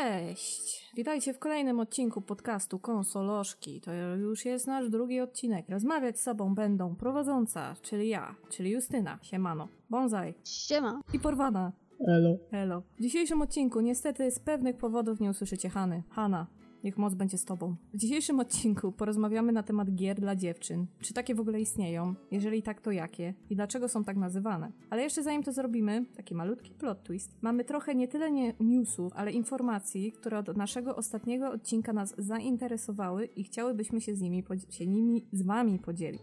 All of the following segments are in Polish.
Cześć! Witajcie w kolejnym odcinku podcastu Konsolożki. To już jest nasz drugi odcinek. Rozmawiać z sobą będą prowadząca, czyli ja, czyli Justyna, siemano, Bonsai Siema. i Porwana. Elo. Hello. W dzisiejszym odcinku niestety z pewnych powodów nie usłyszycie Hany. Hanna, niech moc będzie z tobą. W dzisiejszym odcinku porozmawiamy na temat gier dla dziewczyn. Czy takie w ogóle istnieją? Jeżeli tak, to jakie? I dlaczego są tak nazywane? Ale jeszcze zanim to zrobimy, taki malutki plot twist. Mamy trochę nie tyle nie newsów, ale informacji, które od naszego ostatniego odcinka nas zainteresowały i chciałybyśmy się z nimi, się nimi z wami podzielić.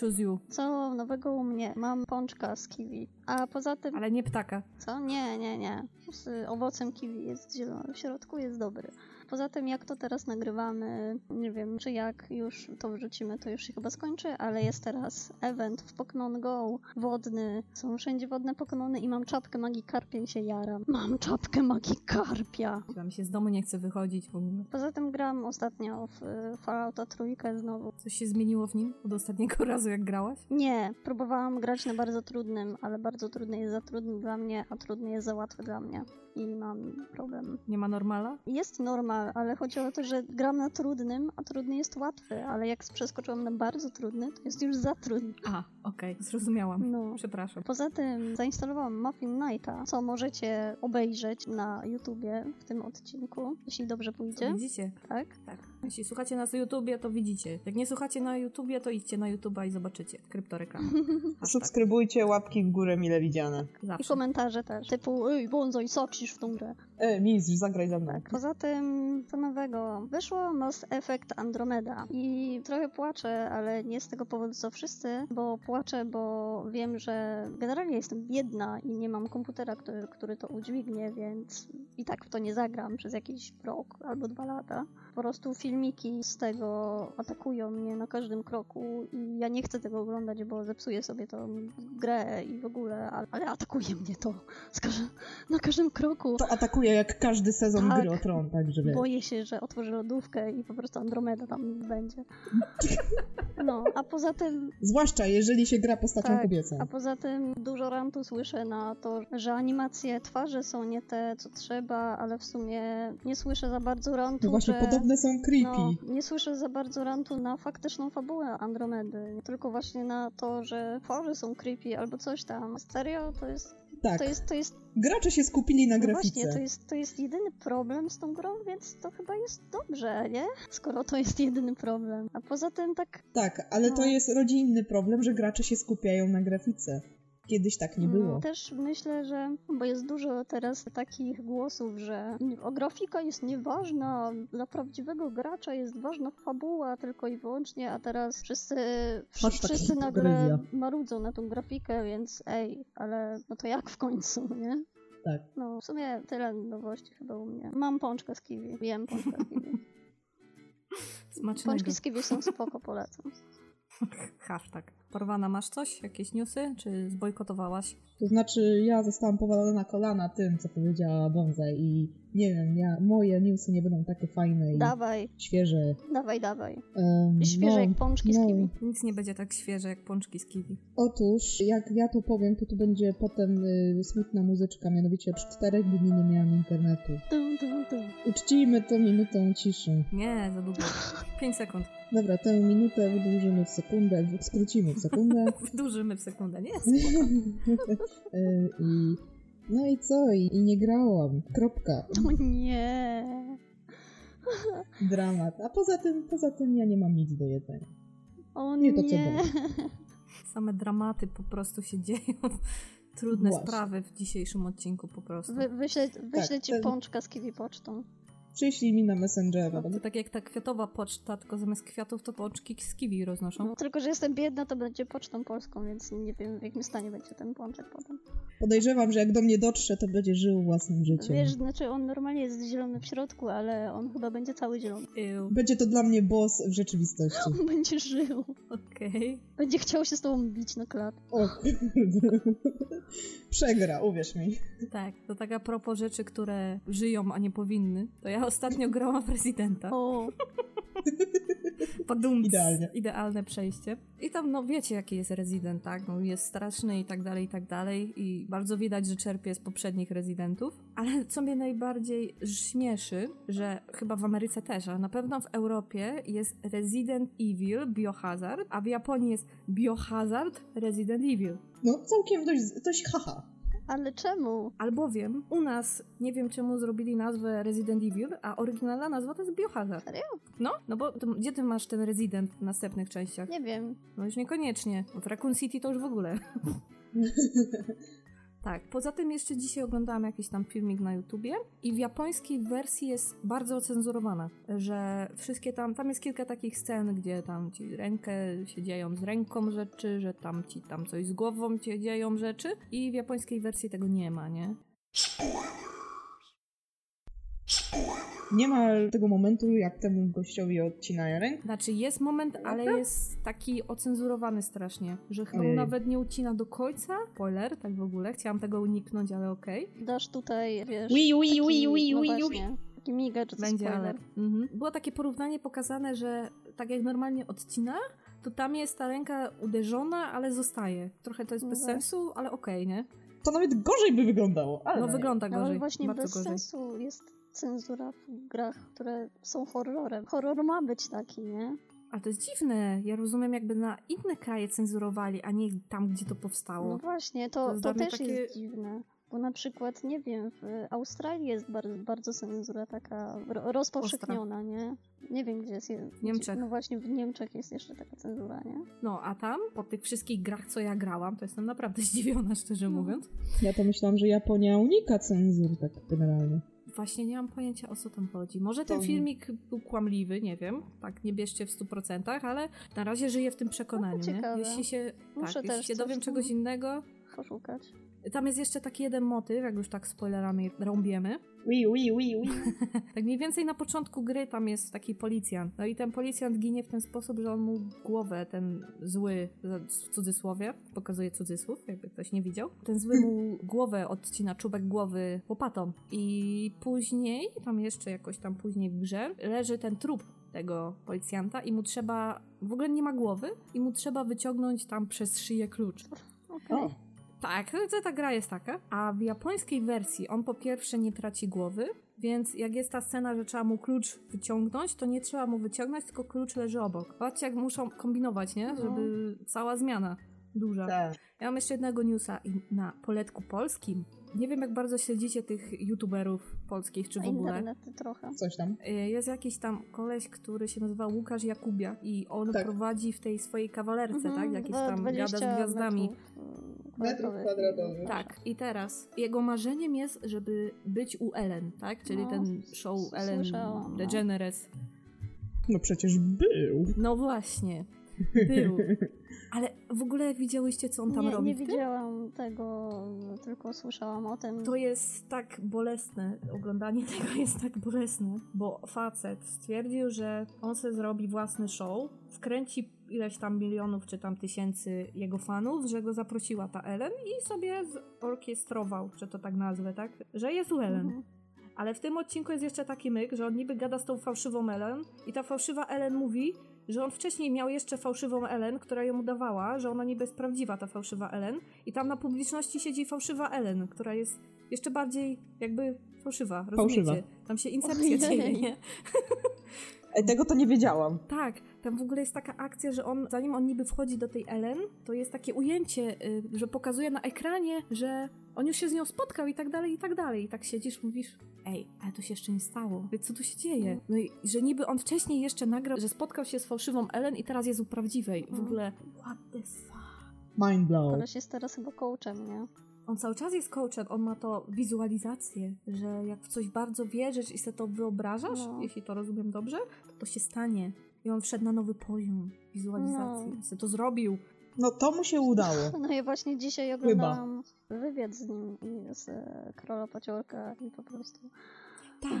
Choose you. Co nowego u mnie? Mam pączka z kiwi. A poza tym... Ale nie ptaka. Co? Nie, nie, nie. Z owocem kiwi jest zielony. W środku jest dobry. Poza tym, jak to teraz nagrywamy, nie wiem, czy jak już to wrzucimy, to już się chyba skończy, ale jest teraz event w Pokémon Go, wodny, są wszędzie wodne Pokémony i mam czapkę Magikarpia i się jaram. Mam czapkę Magikarpia! Chyba mi się z domu nie chce wychodzić w ogóle. Poza tym gram ostatnio w y, Fallouta trójkę znowu. Coś się zmieniło w nim od ostatniego razu, jak grałaś? Nie, próbowałam grać na bardzo trudnym, ale bardzo trudny jest za trudny dla mnie, a trudny jest za łatwy dla mnie. I mam problem. Nie ma normala? Jest normal, ale chodzi o to, że gram na trudnym, a trudny jest łatwy, ale jak przeskoczyłam na bardzo trudny, to jest już za trudny. A, okej, zrozumiałam. No. Przepraszam. Poza tym zainstalowałam Muffin Nighta, co możecie obejrzeć na YouTubie w tym odcinku, jeśli dobrze Co pójdzie. widzicie? Tak? Tak. Jeśli słuchacie nas na YouTubie, to widzicie. Jak nie słuchacie na YouTubie, to idźcie na YouTube'a i zobaczycie. Kryptoreklama. Hashtag. Subskrybujcie, łapki w górę mile widziane. I Zawsze. komentarze też, typu Ej, Bonzo, soczysz w tą grę. E, mistrz, zagraj za mną. Poza tym, co nowego? Wyszło Mass Effect Andromeda i trochę płaczę, ale nie z tego powodu co wszyscy, bo płaczę, bo wiem, że generalnie jestem biedna i nie mam komputera, który, który to udźwignie, więc i tak w to nie zagram przez jakiś rok albo dwa lata. Po prostu filmiki z tego atakują mnie na każdym kroku i ja nie chcę tego oglądać, bo zepsuję sobie tą grę i w ogóle, ale, ale atakuje mnie to na każdym kroku. To atakuje jak każdy sezon Tak. gry o tron, także wiesz. Boję się, że otworzę lodówkę i po prostu Andromeda tam będzie. No, a poza tym, Zwłaszcza jeżeli się gra postacią Tak, kobiecą. a poza tym dużo rantu słyszę na to, że animacje twarzy są nie te, co trzeba, ale w sumie nie słyszę za bardzo rantu, No właśnie, że... podobne są creepy. No, nie słyszę za bardzo rantu na faktyczną fabułę Andromedy, tylko właśnie na to, że twarze są creepy albo coś tam. Serio? To jest, tak, to jest, to jest gracze się skupili na No grafice. właśnie, to jest, to jest jedyny problem z tą grą, więc to chyba jest dobrze, nie? Skoro to jest jedyny problem. A poza tym tak Tak, ale to No. jest rodzinny problem, że gracze się skupiają na grafice. Kiedyś tak nie było. mm, też myślę, że, bo jest dużo teraz takich głosów, że o, grafika jest nieważna, dla prawdziwego gracza jest ważna fabuła tylko i wyłącznie, a teraz wszyscy, wszyscy nagle hipokryzja. marudzą na tą grafikę, więc ej, ale no to jak w końcu, nie? Tak. No, w sumie tyle nowości chyba u mnie. Mam pączkę z kiwi, wiem pączkę z kiwi. Smacznego. Pączki z kiwi są spoko, polecam. Hashtag. Porwana, masz coś? Jakieś newsy? Czy zbojkotowałaś? To znaczy, ja zostałam powalona na kolana tym, co powiedziała Bonza i nie wiem, ja, moje newsy nie będą takie fajne i Dawaj, świeże. dawaj, dawaj. Um, Świeże jak pączki z kiwi. Nic nie będzie tak świeże jak pączki z kiwi. Otóż, jak ja to powiem, to tu będzie potem y, smutna muzyczka, mianowicie od czterech dni nie miałam internetu. Dum, dum, dum. Uczcijmy to minutą ciszy. Nie, za długo. 5 sekund. Dobra, tę minutę wydłużymy w sekundę, skrócimy w sekundę. Wdłużymy w sekundę. Nie, Y, I, no i co? I, I nie grałam. Kropka. O nie. Dramat. A poza tym, poza tym ja nie mam nic do jedzenia. O Nie, nie. to co Same dramaty po prostu się dzieją. Trudne Właśnie. sprawy w dzisiejszym odcinku po prostu. Wy, wyślę wyślę ci ten- pączka z kiwi pocztą. Przyślij mi na Messengera. To tak jak ta kwiatowa poczta, tylko zamiast kwiatów to pączki z kiwi roznoszą. No, tylko, że jestem biedna, to będzie pocztą polską, więc nie wiem w jakim stanie będzie ten pączek potem. Podejrzewam, że jak do mnie dotrze, to będzie żył własnym życiem. Wiesz, znaczy on normalnie jest zielony w środku, ale on chyba będzie cały zielony. Ew. Będzie to dla mnie boss w rzeczywistości. On będzie żył. Okej. Będzie chciał się z tobą bić na klat. O. Przegra, uwierz mi. Tak, to tak a propos rzeczy, które żyją, a nie powinny. To ja ostatnio grałam w Residenta. O, Padumc. Idealnie. Idealne przejście. I tam, no wiecie, jaki jest rezydent, tak? No, jest straszny i tak dalej, i tak dalej. I bardzo widać, że czerpie z poprzednich rezydentów. Ale co mnie najbardziej śmieszy, że chyba w Ameryce też, a na pewno w Europie jest Resident Evil Biohazard, a w Japonii jest Biohazard Resident Evil. No całkiem dość, dość haha. Ale czemu? Albowiem u nas, nie wiem czemu zrobili nazwę Resident Evil, a oryginalna nazwa to jest Biohazard. Serio? No, no bo to, gdzie ty masz ten Resident w następnych częściach? Nie wiem. No już niekoniecznie. W Raccoon City to już w ogóle. Tak, poza tym jeszcze dzisiaj oglądałam jakiś tam filmik na YouTubie i w japońskiej wersji jest bardzo ocenzurowana, że wszystkie tam, tam jest kilka takich scen, gdzie tam ci rękę się dzieją z ręką rzeczy, że tam ci tam coś z głową się dzieją rzeczy i w japońskiej wersji tego nie ma, nie? Nie ma tego momentu, jak temu gościowi odcinają rękę. Znaczy jest moment, ale jest taki ocenzurowany strasznie, że chyba Ojej. nawet nie ucina do końca. Spoiler, tak w ogóle. Chciałam tego uniknąć, ale okej. Dasz tutaj, wiesz, Ui, ui, taki, ui, ui, no ui, taki migacz ze Będzie, ale. spoiler. Mhm. Było takie porównanie pokazane, że tak jak normalnie odcina, to tam jest ta ręka uderzona, ale zostaje. Trochę to jest No bez właśnie. sensu, ale okej, nie? To nawet gorzej by wyglądało. Ale No wygląda Ale gorzej. właśnie bardzo bez gorzej. sensu jest cenzura w grach, które są horrorem. Horror ma być taki, nie? Ale to jest dziwne. Ja rozumiem, jakby na inne kraje cenzurowali, a nie tam, gdzie to powstało. No właśnie, To to, to, też takie- jest dziwne. Bo na przykład, nie wiem, w Australii jest bardzo, bardzo cenzura taka ro, rozpowszechniona, nie? Nie wiem, gdzie jest. W Niemczech. No właśnie, w Niemczech jest jeszcze taka cenzura, nie? No, a tam, po tych wszystkich grach, co ja grałam, to jestem naprawdę zdziwiona, szczerze No. mówiąc. Ja to myślałam, że Japonia unika cenzury tak generalnie. Właśnie nie mam pojęcia, o co tam chodzi. Może ten filmik był kłamliwy, nie wiem. Tak, nie bierzcie w 100%, ale na razie żyję w tym przekonaniu, nie? No ciekawe. Jeśli się, Muszę tak, jeśli się dowiem czegoś innego... Poszukać. Tam jest jeszcze taki jeden motyw, jak już tak spoilerami rąbiemy. Ui, ui, ui, ui. Tak mniej więcej na początku gry tam jest taki policjant. No i ten policjant ginie w ten sposób, że on mu głowę, ten zły, w cudzysłowie, pokazuje cudzysłów, jakby ktoś nie widział, ten zły mu głowę odcina, czubek głowy łopatą. I później, tam jeszcze jakoś tam później w grze, leży ten trup tego policjanta i mu trzeba, w ogóle nie ma głowy, i mu trzeba wyciągnąć tam przez szyję klucz. Okej. O, Tak, to ta gra jest taka. A w japońskiej wersji on po pierwsze nie traci głowy, więc jak jest ta scena, że trzeba mu klucz wyciągnąć, to nie trzeba mu wyciągnąć, tylko klucz leży obok. Patrzcie, jak muszą kombinować, nie? No. Żeby cała zmiana duża. tak. Ja mam jeszcze jednego newsa i na poletku polskim. Nie wiem, jak bardzo śledzicie tych youtuberów polskich, czy w ogóle. Internety trochę. Coś tam. Y, Jest jakiś tam koleś, który się nazywa Łukasz Jakubia i on Tak. prowadzi w tej swojej kawalerce, tak? Jakieś dwa- tam gada z 20 gwiazdami. Metrów, mm, Metrów kwadratowych. Tak, i teraz jego marzeniem jest, żeby być u Ellen, tak? Czyli No, ten show Ellen słyszałam, no. DeGeneres. No przecież był. No właśnie, był. Ale w ogóle widziałyście, co on tam nie, robi nie widziałam tego, tylko słyszałam o tym. To jest tak bolesne, oglądanie tego jest tak bolesne, bo facet stwierdził, że on sobie zrobi własny show, wkręci ileś tam milionów czy tam tysięcy jego fanów, że go zaprosiła ta Ellen i sobie orkiestrował, że to tak nazwę, tak? Że jest u Ellen. Mhm. Ale w tym odcinku jest jeszcze taki myk, że on niby gada z tą fałszywą Ellen i ta fałszywa Ellen mówi, że on wcześniej miał jeszcze fałszywą Ellen, która ją udawała, że ona niby jest prawdziwa, ta fałszywa Ellen i tam na publiczności siedzi fałszywa Ellen, która jest jeszcze bardziej jakby fałszywa, rozumiecie? Fałszywa. Tam się incepcja dzieje, nie? Ej, tego to nie wiedziałam. Tak, tam w ogóle jest taka akcja, że on, zanim on niby wchodzi do tej Ellen, to jest takie ujęcie, y, że pokazuje na ekranie, że on już się z nią spotkał i tak dalej, i tak dalej. I tak siedzisz, mówisz, ej, ale to się jeszcze nie stało. Więc co tu się dzieje? No i że niby on wcześniej jeszcze nagrał, że spotkał się z fałszywą Ellen i teraz jest u prawdziwej. W Mhm. ogóle, what the fuck? Mind blow. Koleś jest teraz chyba coachem, nie? On cały czas jest coachem, on ma to wizualizację, że jak w coś bardzo wierzysz i sobie to wyobrażasz, No. jeśli to rozumiem dobrze, to to się stanie. I on wszedł na nowy poziom wizualizacji. No. Se to zrobił. No to mu się udało. No ja właśnie dzisiaj oglądałam wywiad z nim i z e, Króla Paciorka i po prostu... Tak,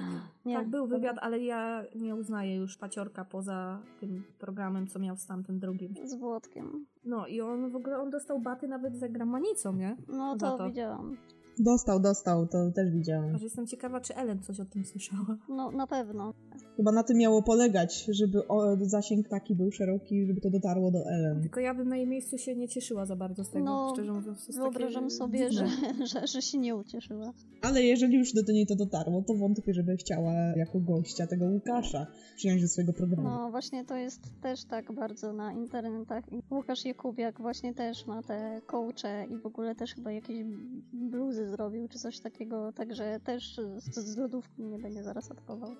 Nie, tak był wywiad, ale ja nie uznaję już Paciorka poza tym programem, co miał z tamtym drugim. Z Włodkiem. No i on w ogóle on dostał baty nawet za gramanicą, nie? No to, to. widziałam. Dostał, dostał, to też widziałam. Aż jestem ciekawa, czy Ellen coś o tym słyszała. No, na pewno. Chyba na tym miało polegać, żeby o, zasięg taki był szeroki, żeby to dotarło do Ellen. Tylko ja bym na jej miejscu się nie cieszyła za bardzo z tego, No, szczerze mówiąc. Wyobrażam takie sobie, że, że, że się nie ucieszyła. Ale jeżeli już do, do niej to dotarło, to wątpię, żeby chciała jako gościa tego Łukasza przyjąć do swojego programu. No właśnie to jest też tak bardzo na internetach. I Łukasz Jakubiak właśnie też ma te coache i w ogóle też chyba jakieś bluzy zrobił czy coś takiego, także też z, z lodówki nie będzie zaraz atakował.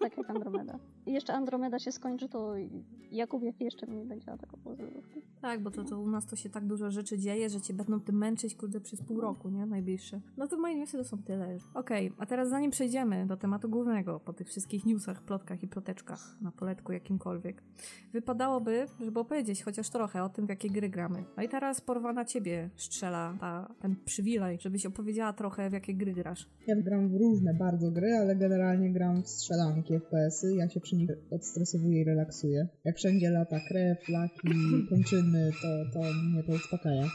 Tak jak Andromeda. I jeszcze Andromeda się skończy, to Jakubiak jeszcze mnie będzie atakował z lodówki. Tak, bo to, to u nas to się tak dużo rzeczy dzieje, że cię będą tym męczyć, kurde, przez pół roku, nie? Najbliższe. No to moje newsy to są tyle. Okej, a teraz zanim przejdziemy do tematu głównego, po tych wszystkich newsach, plotkach i ploteczkach na poletku jakimkolwiek, wypadałoby, żeby opowiedzieć chociaż trochę o tym, w jakie gry gramy. No i teraz porwa na ciebie strzela ta, ten przywilej, żebyś opowiedziała trochę, w jakie gry grasz. Ja gram w różne bardzo gry, ale generalnie gram w strzelanki, FPS-y. Ja się przy nich odstresowuję i relaksuję. Jak wszędzie lata krew, laki, kończyny, to, to mnie to uspokaja.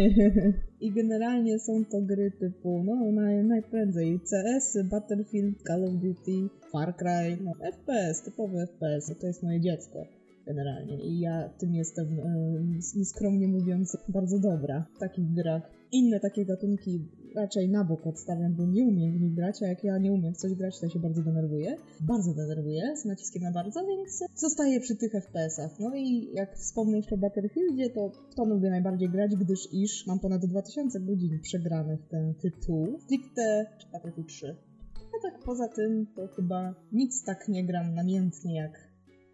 I generalnie są to gry typu, no naj, najprędzej CS, Battlefield, Call of Duty, Far Cry, no FPS, typowy FPS, to jest moje dziecko generalnie i ja tym jestem, e, skromnie mówiąc, bardzo dobra w takich grach. Inne takie gatunki raczej na bok odstawiam, bo nie umiem w nich grać, a jak ja nie umiem w coś grać, to ja się bardzo denerwuję. Bardzo denerwuję, z naciskiem na bardzo, więc zostaję przy tych FPS-ach. No i jak wspomnę jeszcze o Battlefieldzie, to to lubię najbardziej grać, gdyż iż mam ponad 2000 godzin przegranych ten tytuł. Stricte Battlefield 3. A tak poza tym, to chyba nic tak nie gram namiętnie jak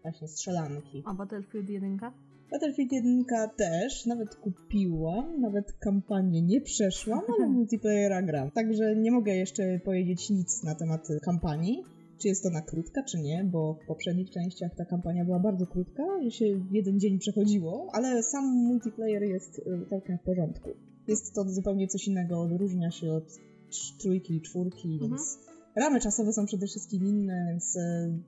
właśnie strzelanki. A Battlefield 1? Battlefield 1 też, nawet kupiłam, nawet kampanię nie przeszłam, ale multiplayera gram. Także nie mogę jeszcze powiedzieć nic na temat kampanii. Czy jest ona krótka, czy nie, bo w poprzednich częściach ta kampania była bardzo krótka, że się w jeden dzień przechodziło, ale sam multiplayer jest y, całkiem w porządku. Jest to zupełnie coś innego, odróżnia się od trójki i czwórki, Mhm. więc ramy czasowe są przede wszystkim inne, więc y,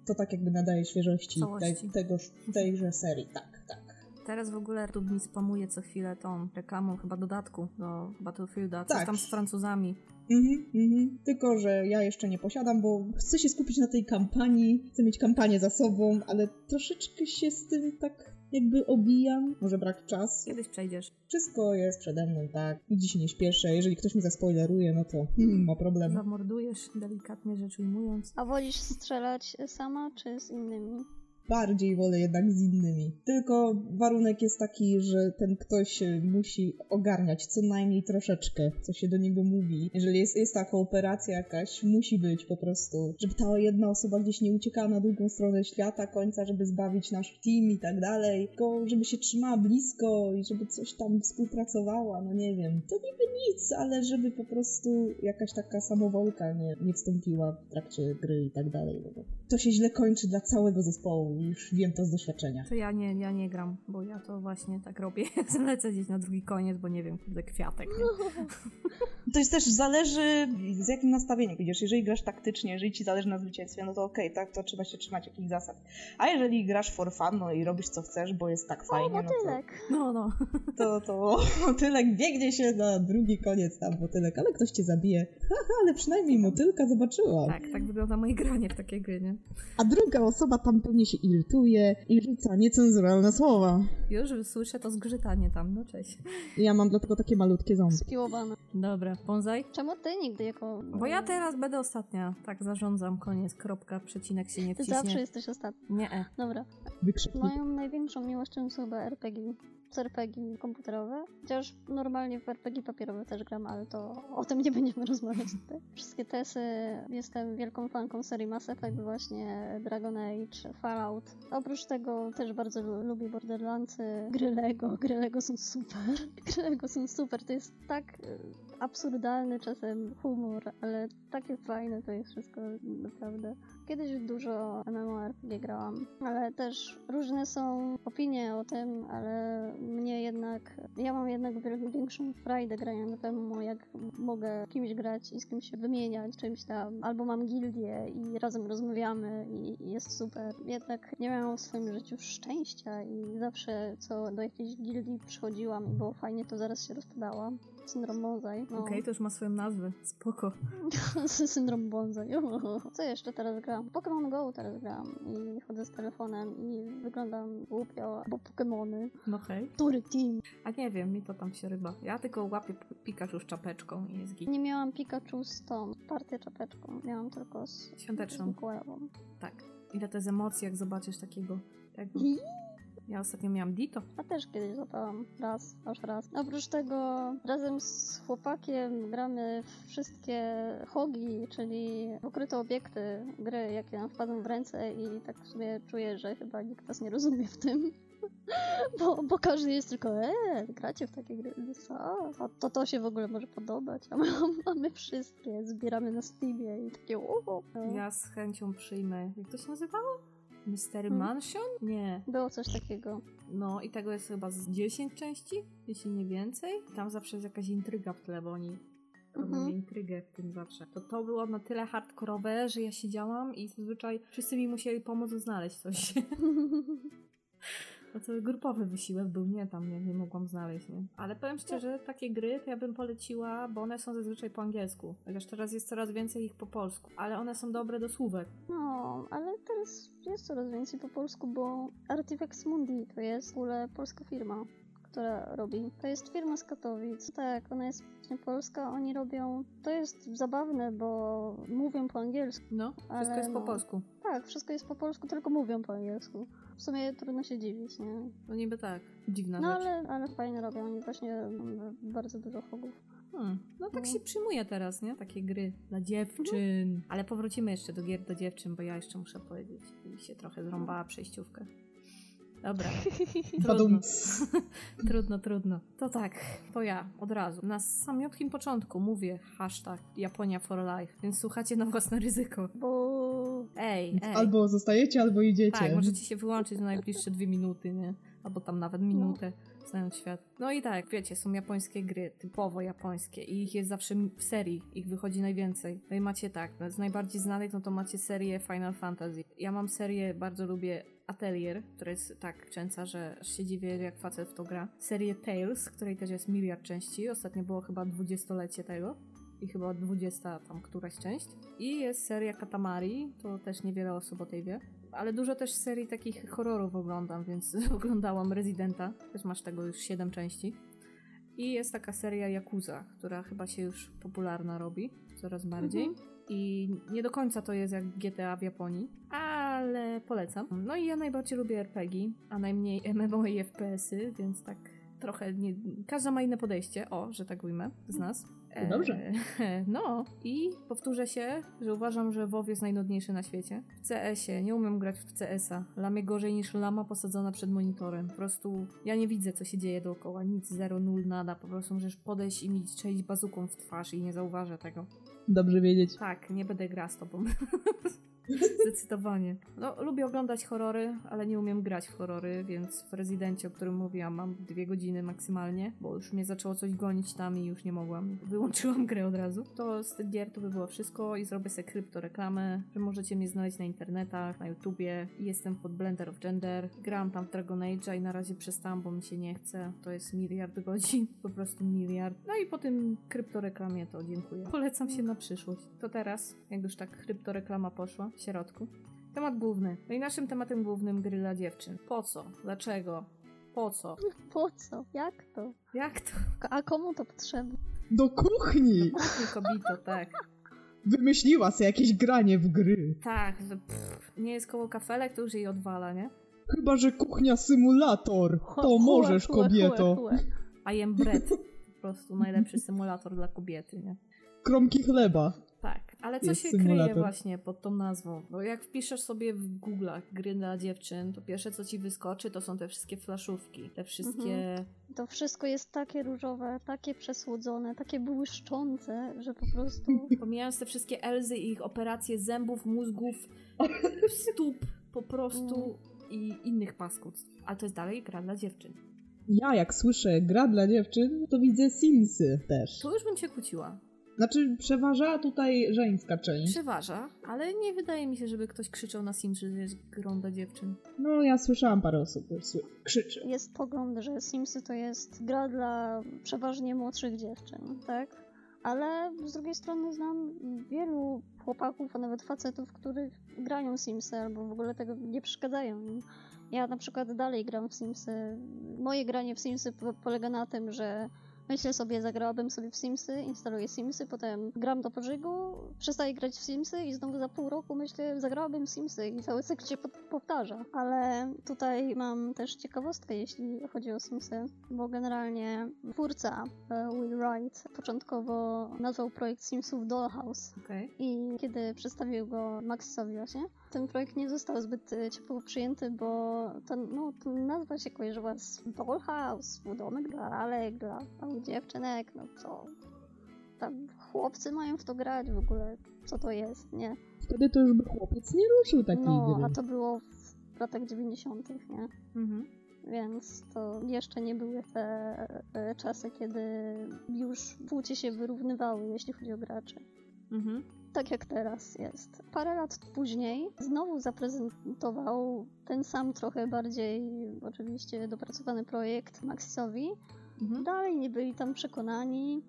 to tak jakby nadaje świeżości Całości. tegoż, tejże serii. Tak, tak. Teraz w ogóle tu mi spamuje co chwilę tą reklamą chyba dodatku do Battlefielda, coś Tak. tam z Francuzami. Mhm, mhm. Tylko, że ja jeszcze nie posiadam, bo chcę się skupić na tej kampanii, chcę mieć kampanię za sobą, ale troszeczkę się z tym tak jakby obijam. Może brak czasu. Kiedyś przejdziesz. Wszystko jest przede mną, tak. Nigdzie się nie śpieszę. Jeżeli ktoś mi zaspoileruje, no to hmm, ma problem. Zamordujesz, delikatnie rzecz ujmując. A wolisz strzelać sama czy z innymi? Bardziej wolę jednak z innymi. Tylko warunek jest taki, że ten ktoś musi ogarniać co najmniej troszeczkę, co się do niego mówi. Jeżeli jest, jest ta kooperacja jakaś, musi być po prostu, żeby ta jedna osoba gdzieś nie uciekała na drugą stronę świata, końca, żeby zbawić nasz team i tak dalej. Tylko żeby się trzymała blisko i żeby coś tam współpracowała, no nie wiem. To niby nic, ale żeby po prostu jakaś taka samowolka nie, nie wstąpiła w trakcie gry i tak dalej. No to się źle kończy dla całego zespołu, już wiem to z doświadczenia. To ja nie, ja nie gram, bo ja to właśnie tak robię. Lecę gdzieś na drugi koniec, bo nie wiem, kurde, kwiatek. Nie? To jest też zależy z jakim nastawieniem idziesz. Jeżeli grasz taktycznie, jeżeli ci zależy na zwycięstwie, no to okej, tak, to trzeba się trzymać jakichś zasad. A jeżeli grasz for fun, no i robisz co chcesz, bo jest tak O, fajnie, no to, motylek! No, no. to, to Motylek biegnie się na drugi koniec tam motylek, ale ktoś cię zabije. Ale przynajmniej motylka zobaczyła. Tak, tak wygląda moje granie w takie gry, nie? A druga osoba tam pewnie się irytuje i rzuca niecenzuralne słowa. Już słyszę to zgrzytanie tam, no cześć. Ja mam dlatego takie malutkie ząbki. Spiłowane. Dobra, bonsai? Czemu ty nigdy jako... Bo ja teraz będę ostatnia. Tak zarządzam, koniec, kropka, przecinek się nie Ty wciśnie. zawsze jesteś ostatni. Nie, e. Dobra. Wykrzyknik. Moją największą miłością są chyba RPG. RPG komputerowe. Chociaż normalnie w RPG papierowe też gram, ale to o tym nie będziemy rozmawiać tutaj. Wszystkie tesy. Jestem wielką fanką serii Mass Effect, właśnie Dragon Age, Fallout. Oprócz tego też bardzo lu- lubię Borderlandsy, gry Lego. Gry Lego są super. Gry Lego są super. To jest tak e, absurdalny czasem humor, ale takie fajne to jest wszystko naprawdę. Kiedyś dużo MMORPG grałam, ale też różne są opinie o tym, ale mnie jednak, ja mam jednak większą frajdę grania w MMO, jak mogę kimś grać i z kimś się wymieniać czymś tam, albo mam gildię i razem rozmawiamy i i jest super. Jednak nie miałam w swoim życiu szczęścia i zawsze co do jakiejś gildii przychodziłam i było fajnie, to zaraz się rozpadałam. Syndrom bonsai. No. Okej, to już ma swoją nazwę. Spoko. Syndrom bonsai. Co jeszcze teraz gram? Pokémon Go teraz gram i chodzę z telefonem i wyglądam głupio, bo Pokémony. No hej. Który team? A nie wiem, mi to tam się ryba. Ja tylko łapię Pikachu z czapeczką i jest git. Nie miałam Pikachu z tą partię czapeczką. Miałam tylko z Świąteczną. z Mikołajową. Tak. Ile to jest emocji, jak zobaczysz takiego. Tego. Ja ostatnio miałam Dito. Ja też kiedyś złapałam raz, aż raz. Oprócz tego razem z chłopakiem gramy wszystkie hogi, czyli ukryte obiekty gry, jakie nam wpadną w ręce i tak w sumie czuję, że chyba nikt nas nie rozumie w tym. Bo, bo każdy jest tylko, eee, gracie w takie gry, a, a to to się w ogóle może podobać, a my mamy wszystkie, zbieramy na Steamie i takie, uhu. No. Ja z chęcią przyjmę. Jak to się nazywało? Mystery Hmm. Mansion? Nie. Było coś takiego. No i tego jest chyba z 10 części, jeśli nie więcej. Tam zawsze jest jakaś intryga w tle, bo oni Mhm. intrygę w tym zawsze. To to było na tyle hardkorowe, że ja siedziałam i zazwyczaj wszyscy mi musieli pomóc znaleźć coś. To grupowy wysiłek był, nie tam, nie, nie mogłam znaleźć, nie? Ale powiem szczerze, takie gry to ja bym poleciła, bo one są zazwyczaj po angielsku. Chociaż teraz jest coraz więcej ich po polsku. Ale one są dobre do słówek. No, ale teraz jest coraz więcej po polsku, bo Artifex Mundi to jest w ogóle polska firma, która robi. To jest firma z Katowic. Tak, ona jest właśnie polska, oni robią... To jest zabawne, bo mówią po angielsku. No, wszystko jest po no. polsku. Tak, wszystko jest po polsku, tylko mówią po angielsku. W sumie trudno się dziwić, nie? No niby tak. Dziwna No rzecz. ale, ale fajnie robią, oni właśnie mm, bardzo dużo hogów. Hmm. No tak No. się przyjmuje teraz, nie? Takie gry dla dziewczyn. Ale powrócimy jeszcze do gier dla dziewczyn, bo ja jeszcze muszę powiedzieć. I się trochę zrąbała przejściówkę. Dobra. Trudno. Trudno, trudno. To tak, to ja od razu. Na samiotkim początku mówię hashtag Japonia for life, więc słuchacie na własne ryzyko. Bo... Ej, ej. Albo zostajecie, albo idziecie. Tak, możecie się wyłączyć na najbliższe dwie minuty, nie? Albo tam nawet minutę, znając świat. No i tak, wiecie, są japońskie gry, typowo japońskie i ich jest zawsze w serii, ich wychodzi najwięcej. No i macie tak, no z najbardziej znanych, no to macie serię Final Fantasy. Ja mam serię, bardzo lubię Atelier, która jest tak częsta, że aż się dziwię, jak facet w to gra. Serię Tales, której też jest miliard części, ostatnio było chyba dwudziestolecie tego. I chyba 20 tam któraś część. I jest seria Katamari, to też niewiele osób o tej wie. Ale dużo też serii takich horrorów oglądam, więc oglądałam Residenta. Też masz tego już 7 części. I jest taka seria Yakuza, która chyba się już popularna robi coraz bardziej. I nie do końca to jest jak GTA w Japonii, ale polecam. No i ja najbardziej lubię RPG, a najmniej MMO i FPS-y, więc tak trochę nie... Każda ma inne podejście, o, że tak ujmę, z nas. E, Dobrze. No i powtórzę się, że uważam, że WoW jest najnudniejszy na świecie. W CS-ie, nie umiem grać w CS-a. Lamie gorzej niż lama posadzona przed monitorem. Po prostu ja nie widzę, co się dzieje dookoła. Nic, zero, nul, nada. Po prostu możesz podejść i mi strzelić bazuką w twarz i nie zauważę tego. Dobrze wiedzieć. Tak, nie będę grać z tobą. Zdecydowanie. No, lubię oglądać horrory, ale nie umiem grać w horrory, więc w Rezydencie, o którym mówiłam, mam dwie godziny maksymalnie, bo już mnie zaczęło coś gonić tam i już nie mogłam. Wyłączyłam grę od razu. To z tych gier to by było wszystko i zrobię sobie kryptoreklamę, że możecie mnie znaleźć na internetach, na YouTubie. Jestem pod Blender of Gender. Gram tam w Dragon Age'a i na razie przestałam, bo mi się nie chce. To jest miliard godzin, po prostu miliard. No i po tym kryptoreklamie to dziękuję. Polecam się na przyszłość. To teraz, jak już tak kryptoreklama poszła w środku. Temat główny. No i naszym tematem głównym gry dla dziewczyn. Po co? Dlaczego? Po co? Po co? Jak to? Jak to? A komu to potrzebne? Do kuchni! Kuchni kobito, tak. Wymyśliła sobie jakieś granie w gry. Tak, że pff, nie jest koło kafelek, to już jej odwala, nie? Chyba, że kuchnia symulator. To chłe- możesz, chłe- kobieto. chłe- chłe. I am bread. Po prostu najlepszy symulator dla kobiety, nie? Kromki chleba. Ale co się symulator. kryje właśnie pod tą nazwą? Bo jak wpiszesz sobie w Google'ach gry dla dziewczyn, to pierwsze co ci wyskoczy to są te wszystkie flaszówki, te wszystkie... To wszystko jest takie różowe, takie przesłodzone, takie błyszczące, że po prostu... Pomijając te wszystkie Elzy i ich operacje zębów, mózgów, stóp po prostu i innych paskudstw. Ale to jest dalej gra dla dziewczyn. Ja jak słyszę gra dla dziewczyn, to widzę Simsy też. Tu już bym się kłóciła. Znaczy, przeważa tutaj żeńska część. Przeważa, ale nie wydaje mi się, żeby ktoś krzyczał na Sims, że jest grą dla dziewczyn. No, ja słyszałam parę osób, które krzyczy. Jest pogląd, że Simsy to jest gra dla przeważnie młodszych dziewczyn, tak? Ale z drugiej strony znam wielu chłopaków, a nawet facetów, których grają Simsy albo w ogóle tego nie przeszkadzają im. Ja na przykład dalej gram w Simsy. Moje granie w Simsy po polega na tym, że myślę sobie, zagrałabym sobie w Simsy, instaluję Simsy, potem gram do pożygu, przestaję grać w Simsy i znowu za pół roku myślę, zagrałabym Simsy i cały cykl się powtarza. Ale tutaj mam też ciekawostkę, jeśli chodzi o Simsy, bo generalnie twórca e, Will Wright początkowo nazwał projekt Simsów Dollhouse. Okej. I kiedy przedstawił go Maxowi właśnie, ten projekt nie został zbyt e, ciepło przyjęty, bo to, no, to nazwa się kojarzyła z Dollhouse, domek dla lalek, dla tam dziewczynek, no co tam chłopcy mają w to grać w ogóle, co to jest, nie? Wtedy to już by chłopiec nie ruszył takiej No, gry. a to było w latach 90., nie? Mhm. Więc to jeszcze nie były te e, czasy, kiedy już płcie się wyrównywały, jeśli chodzi o graczy. Mhm. Tak jak teraz jest. Parę lat później znowu zaprezentował ten sam trochę bardziej oczywiście dopracowany projekt Maxisowi. Mhm. Dalej nie byli tam przekonani,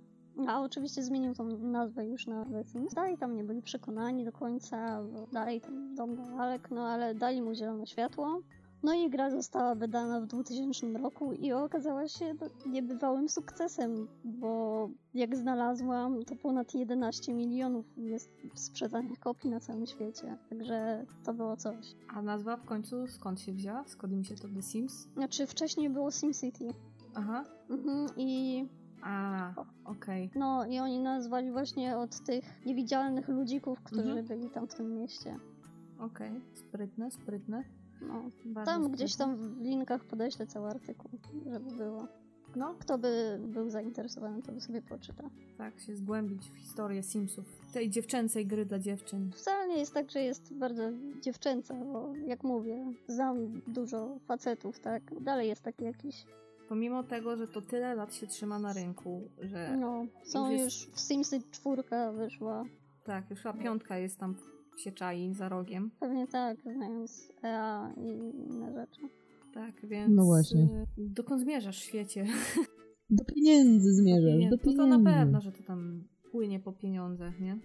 a oczywiście zmienił tą nazwę już na Sims. Dalej tam nie byli przekonani do końca, bo dalej tam dom do lalek, no ale dali mu zielone światło. No i gra została wydana w 2000 roku i okazała się niebywałym sukcesem, bo jak znalazłam, to ponad 11 milionów jest sprzedanych kopii na całym świecie. Także to było coś. A nazwa w końcu skąd się wzięła? Skąd mi się to The Sims? Znaczy wcześniej było SimCity. Aha. Mhm, I A, okej. no i oni nazwali właśnie od tych niewidzialnych ludzików, którzy Mhm. byli tam w tym mieście. Okej. Sprytne, sprytne. No. Bardzo Tam gdzieś tam w linkach podeślę cały artykuł, żeby było. No, Kto by był zainteresowany, to by sobie poczyta. tak, się zgłębić w historię Simsów. Tej dziewczęcej gry dla dziewczyn. Wcale nie jest tak, że jest bardzo dziewczęca, bo jak mówię, znam dużo facetów, tak? Dalej jest taki jakiś. Pomimo tego, że to tyle lat się trzyma na rynku, że No, są Już już, jest- w Simsy czwórka wyszła. tak, już a piątka jest tam się czai za rogiem. Pewnie tak, znając EA i inne rzeczy. Tak, więc... No właśnie. y, Dokąd zmierzasz w świecie? Do pieniędzy zmierzasz, Nie, do to, pieniędzy. to na pewno, że to tam płynie po pieniądzach, nie?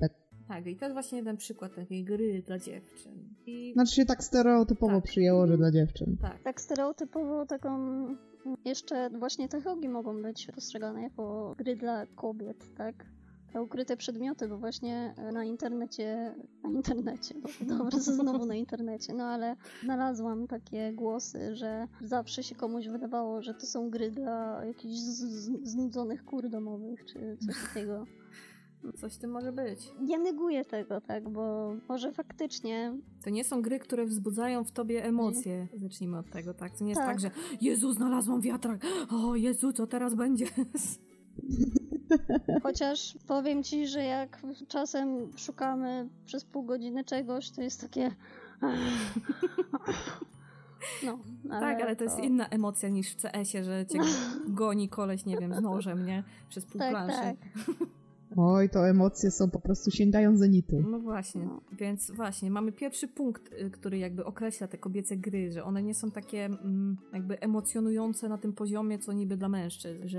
Tak. Tak, i to jest właśnie jeden przykład takiej gry dla dziewczyn. I Znaczy się tak stereotypowo Tak. przyjęło, że dla dziewczyn. tak, Tak stereotypowo taką jeszcze właśnie te hogi mogą być postrzegane jako gry dla kobiet, tak? Te ukryte przedmioty, bo właśnie e, na internecie, na internecie, bo dobra, znowu na internecie, no ale znalazłam takie głosy, że zawsze się komuś wydawało, że to są gry dla jakichś znudzonych kur domowych, czy coś takiego. coś w tym może być. Nie neguję tego, tak, bo może faktycznie To nie są gry, które wzbudzają w tobie emocje. Zacznijmy od tego, tak? To nie jest tak, Tak. że Jezu, znalazłam wiatrak! O Jezu, co teraz będzie? Chociaż powiem ci, że jak czasem szukamy przez pół godziny czegoś, to jest takie. No, ale tak, ale to jest inna emocja niż w CS-ie, że cię goni koleś, nie wiem, z nożem, nie? Przez pół Tak, planszy. tak. Oj, to emocje są po prostu sięgają zenitu. No właśnie, No. więc właśnie, mamy pierwszy punkt, y, który jakby określa te kobiece gry, że one nie są takie mm, jakby emocjonujące na tym poziomie, co niby dla mężczyzn, że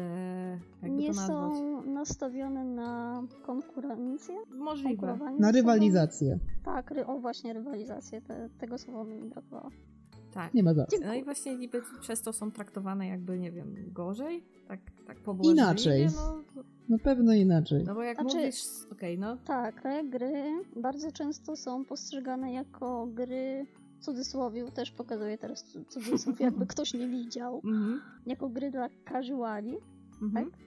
jakby Nie to nazwać. są nastawione na konkurencję. Możliwe. Na rywalizację. Tak, ry- o właśnie rywalizację. Te, tego słowa mi brakowało. Tak. Nie ma za. No i właśnie niby przez to są traktowane jakby, nie wiem, gorzej? Tak, tak pobłażliwie, Inaczej. No, Na pewno inaczej. no bo jak Znaczy- mówisz, okej, no, Tak, te gry bardzo często są postrzegane jako gry w cudzysłowie, też pokazuję teraz cu- cudzysłów, jakby ktoś nie widział, mhm, jako gry dla casuali, mhm. tak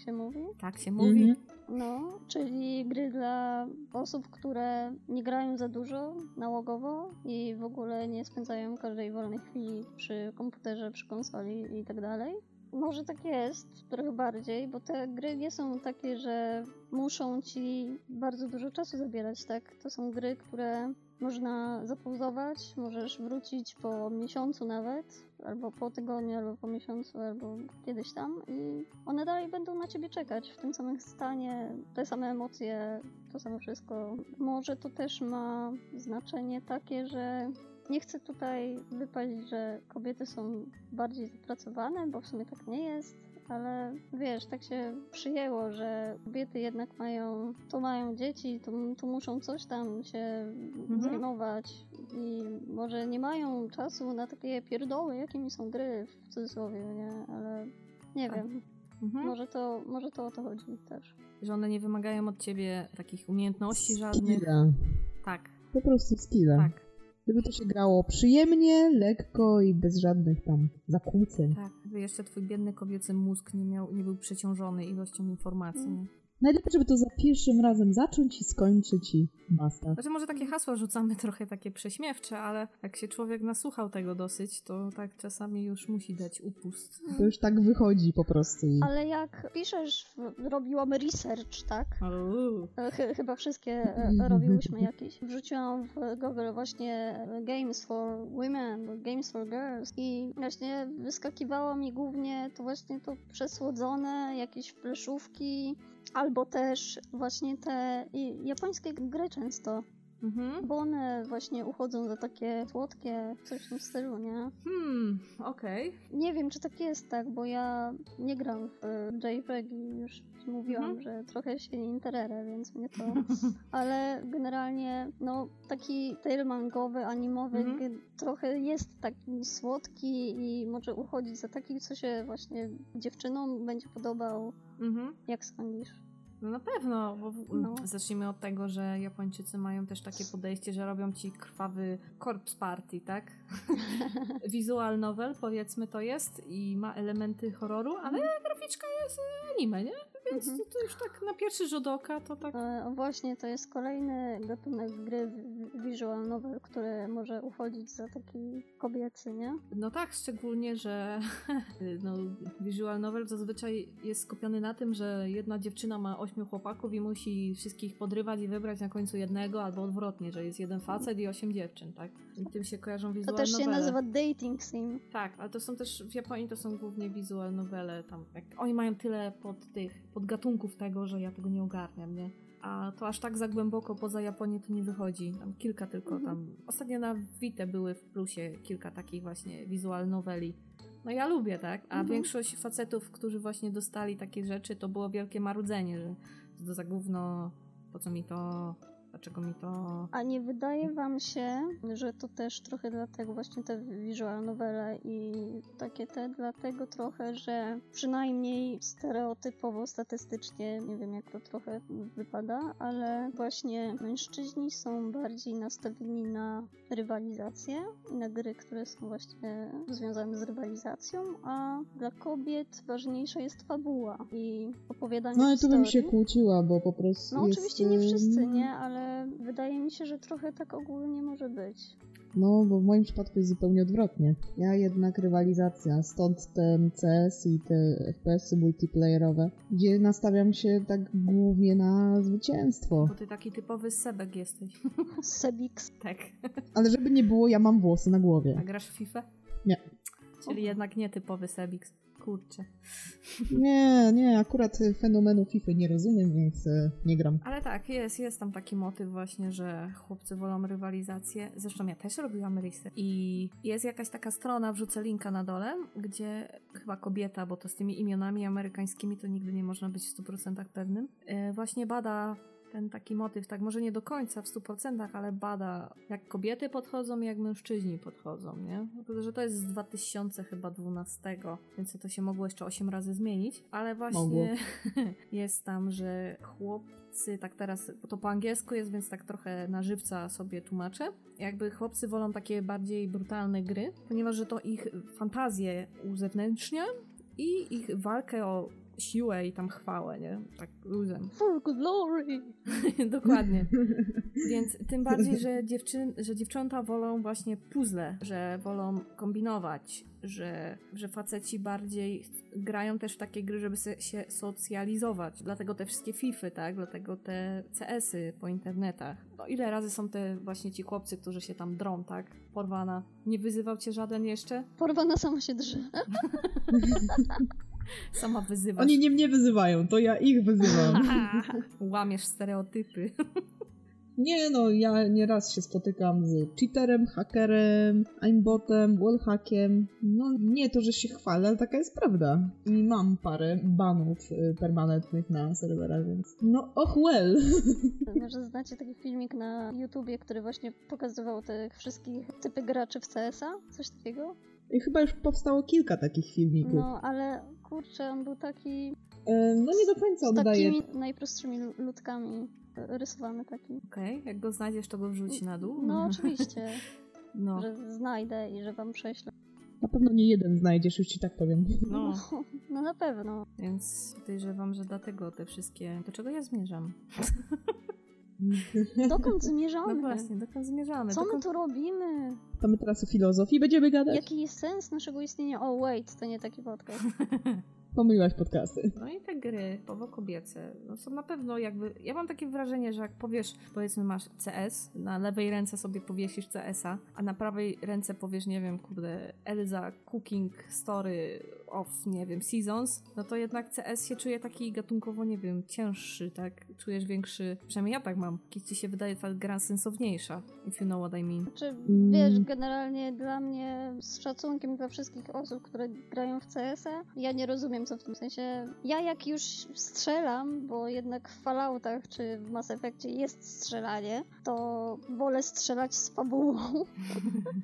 się mówi. tak się mówi. Mhm. No, czyli gry dla osób, które nie grają za dużo nałogowo i w ogóle nie spędzają każdej wolnej chwili przy komputerze, przy konsoli i tak dalej. Może tak jest, trochę bardziej, bo te gry nie są takie, że muszą ci bardzo dużo czasu zabierać, tak? To są gry, które można zapauzować, możesz wrócić po miesiącu nawet, albo po tygodniu, albo po miesiącu, albo kiedyś tam i one dalej będą na ciebie czekać w tym samym stanie, te same emocje, to samo wszystko. Może to też ma znaczenie takie, że nie chcę tutaj wypaść, że kobiety są bardziej zapracowane, bo w sumie tak nie jest, ale wiesz, tak się przyjęło, że kobiety jednak mają, to mają dzieci, to, to muszą coś tam się Mhm. zajmować i może nie mają czasu na takie pierdoły, jakimi są gry w cudzysłowie, nie, ale nie A- wiem, Mhm. może to, może to o to chodzi też. Że one nie wymagają od ciebie takich umiejętności żadnych. Skilla. Tak, Po prostu skilla. tak, Żeby to się grało przyjemnie, lekko i bez żadnych tam zakłóceń. tak. Żeby jeszcze twój biedny kobiecy mózg nie, miał, nie był przeciążony ilością informacji. Mm. Najlepiej, żeby to za pierwszym razem zacząć i skończyć i basta. Znaczy może takie hasła rzucamy trochę takie prześmiewcze, ale jak się człowiek nasłuchał tego dosyć, to tak czasami już musi dać upust. To już tak wychodzi po prostu. Ale jak piszesz, robiłam research, tak? E, Ch chyba wszystkie e, robiłyśmy jakieś. Wrzuciłam w Google właśnie Games for Women, Games for Girls i właśnie wyskakiwało mi głównie to właśnie to przesłodzone, jakieś fleszówki, albo też właśnie te i- japońskie gry często, Mhm. bo one właśnie uchodzą za takie słodkie, coś w tym stylu, nie? Hmm, okej. Nie wiem, czy tak jest, tak, bo ja nie gram w e, JPEG-i, już mówiłam, Mhm. że trochę się nie interere, więc mnie to... Ale generalnie, no, taki tail mangowy, animowy Mhm. trochę jest taki słodki i może uchodzić za taki, co się właśnie dziewczynom będzie podobał. Mhm. Jak sądzisz? No na pewno, bo w- No. zacznijmy od tego, że Japończycy mają też takie podejście, że robią ci krwawy corpse party, tak? Visual novel, powiedzmy to jest i ma elementy horroru, ale graficzka jest anime, nie? Więc Mhm. to, to już tak na pierwszy rzut oka to tak... E, właśnie, to jest kolejny gatunek gry visual novel, który może uchodzić za taki kobiecy, nie? No tak, szczególnie, że no, visual novel zazwyczaj jest skupiony na tym, że jedna dziewczyna ma ośmiu chłopaków i musi wszystkich podrywać i wybrać na końcu jednego, albo odwrotnie, że jest jeden facet i osiem dziewczyn, tak? I tym się kojarzą To visual też się nazywa dating sim. Tak, ale to są też, w Japonii to są głównie visual novele, tam, jak, oni mają tyle pod tych, podgatunków tego, że ja tego nie ogarniam, nie? A to aż tak za głęboko poza Japonię to nie wychodzi. Tam kilka tylko Mhm. tam. Ostatnio na Vite były w plusie kilka takich właśnie visual noveli. No ja lubię, tak? A Mhm. większość facetów, którzy właśnie dostali takie rzeczy, to było wielkie marudzenie, że że to za gówno, po co mi to, dlaczego mi to... A nie wydaje wam się, że to też trochę dlatego właśnie te visual novele i takie te, dlatego trochę, że przynajmniej stereotypowo, statystycznie, nie wiem jak to trochę wypada, ale właśnie mężczyźni są bardziej nastawieni na rywalizację i na gry, które są właśnie związane z rywalizacją, a dla kobiet ważniejsza jest fabuła i opowiadanie No i tu bym się kłóciła, bo po prostu No jest... oczywiście nie wszyscy, nie, ale wydaje mi się, że trochę tak ogólnie może być. No, bo w moim przypadku jest zupełnie odwrotnie. Ja jednak rywalizacja, stąd ten CS i te FPS-y multiplayerowe, gdzie nastawiam się tak głównie na zwycięstwo. Bo ty taki typowy sebek jesteś. Sebix. tak. Ale żeby nie było, ja mam włosy na głowie. A grasz w FIFA? Nie. Czyli jednak nie typowy Sebix. Kurczę. Nie, nie, akurat fenomenu FIFA nie rozumiem, więc e, nie gram. Ale tak, jest, jest tam taki motyw właśnie, że chłopcy wolą rywalizację. Zresztą ja też robiłam research. I jest jakaś taka strona, wrzucę linka na dole, gdzie chyba kobieta, bo to z tymi imionami amerykańskimi to nigdy nie można być w 100% pewnym, e, właśnie bada ten taki motyw, tak może nie do końca w 100%, ale bada jak kobiety podchodzą i jak mężczyźni podchodzą, nie? No Że to jest z 2000 chyba 12, więc to się mogło jeszcze 8 razy zmienić, ale właśnie jest tam, że chłopcy, tak teraz, bo to po angielsku jest, więc tak trochę na żywca sobie tłumaczę, jakby chłopcy wolą takie bardziej brutalne gry, ponieważ że to ich fantazję uzewnętrznia i ich walkę o siłę i tam chwałę, nie? Tak luzem. For glory! Dokładnie. Więc tym bardziej, że, dziewczyn, że dziewczęta wolą właśnie puzzle, że wolą kombinować, że, że faceci bardziej grają też w takie gry, żeby się socjalizować. Dlatego te wszystkie fify, tak? Dlatego te CS-y po internetach. No ile razy są te właśnie ci chłopcy, którzy się tam drą, tak? Porwana. Nie wyzywał cię żaden jeszcze? Porwana sama się drze. Sama wyzywasz. Oni nie mnie wyzywają, to ja ich wyzywam. Łamiesz stereotypy. Nie no, ja nieraz się spotykam z cheaterem, hakerem, aimbotem, wallhackiem. No nie to, że się chwalę, ale taka jest prawda. I mam parę banów y, permanentnych na serwerach, więc no och well. Może znacie taki filmik na YouTubie, który właśnie pokazywał tych wszystkich typy graczy w CS-a? Coś takiego? I chyba już powstało kilka takich filmików. No, ale kurczę, on był taki E, no nie do końca z oddaje. takimi najprostszymi lu- ludkami rysowany taki. Okej, jak go znajdziesz, to go wrzuć na dół. No oczywiście, No, że znajdę i że wam prześlę. Na pewno nie jeden znajdziesz, już ci tak powiem. no. no na pewno. Więc podejrzewam, że dlatego te wszystkie... Do czego ja zmierzam? Dokąd zmierzamy? No właśnie, dokąd zmierzamy? Co my dokąd... tu robimy? To my teraz o filozofii będziemy gadać? Jaki jest sens naszego istnienia? O, wait, to nie taki podcast. Pomyliłaś podcasty. No i te gry powo kobiece no są na pewno jakby... Ja mam takie wrażenie, że jak powiesz, powiedzmy masz CS, na lewej ręce sobie powiesisz CS-a, a na prawej ręce powiesz, nie wiem, kurde, Elza Cooking Story of, nie wiem, Seasons, no to jednak CS się czuje taki gatunkowo, nie wiem, cięższy, tak? Czujesz większy... Przynajmniej ja tak mam. Kiedy ci się wydaje ta gra sensowniejsza, if you know what I mean. Czy Mm. wiesz, generalnie dla mnie z szacunkiem dla wszystkich osób, które grają w CS-a, ja nie rozumiem co w tym sensie. Ja jak już strzelam, bo jednak w Falloutach czy w Mass Effectie jest strzelanie, to wolę strzelać z fabułą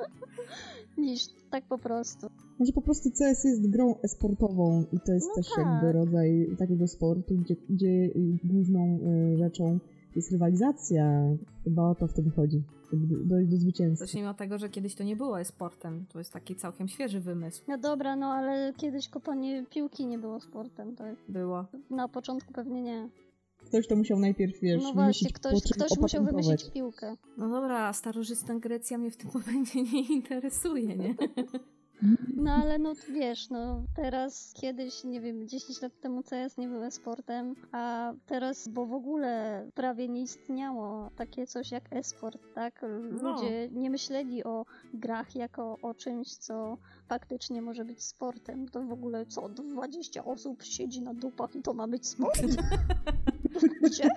niż tak po prostu. Może po prostu CS jest grą esportową i to jest No też tak. jakby rodzaj takiego sportu, gdzie, gdzie główną y, rzeczą jest rywalizacja. Chyba o to w tym chodzi. Żeby dojść do zwycięstwa. Zacznijmy od tego, że kiedyś to nie było sportem. To jest taki całkiem świeży wymysł. No dobra, no ale kiedyś kopanie piłki nie było sportem, tak? Było. Na początku pewnie nie. Ktoś to musiał najpierw, wiesz, No właśnie, ktoś, ktoś musiał wymyślić piłkę. No dobra, starożytna Grecja mnie w tym momencie nie interesuje, nie? No ale no wiesz, no teraz kiedyś, nie wiem, 10 lat temu CS nie był sportem, a teraz, bo w ogóle prawie nie istniało takie coś jak e-sport, tak? No. Ludzie nie myśleli o grach jako o czymś, co faktycznie może być sportem. To w ogóle co, 20 osób siedzi na dupach i to ma być sport? Gdzie?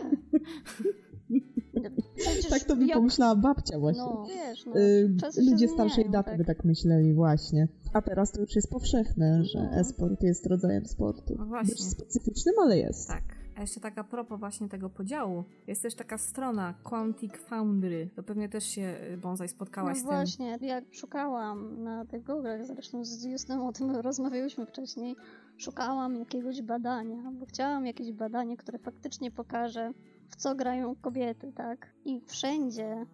Przecież Tak to by jak- pomyślała babcia właśnie. No, wiesz, no, Y, Ludzie starszej daty tak. by tak myśleli właśnie. A teraz to już jest powszechne, że No. e-sport jest rodzajem sportu. No właśnie. Dość specyficznym, ale jest. Tak. A jeszcze tak a propos właśnie tego podziału, jest też taka strona Quantic Foundry. To pewnie też się y, Bonsai spotkałaś No z tym. właśnie, jak szukałam na tych Google'ach, zresztą z Justem o tym rozmawiałyśmy wcześniej, szukałam jakiegoś badania, bo chciałam jakieś badanie, które faktycznie pokaże, w co grają kobiety, tak? I wszędzie,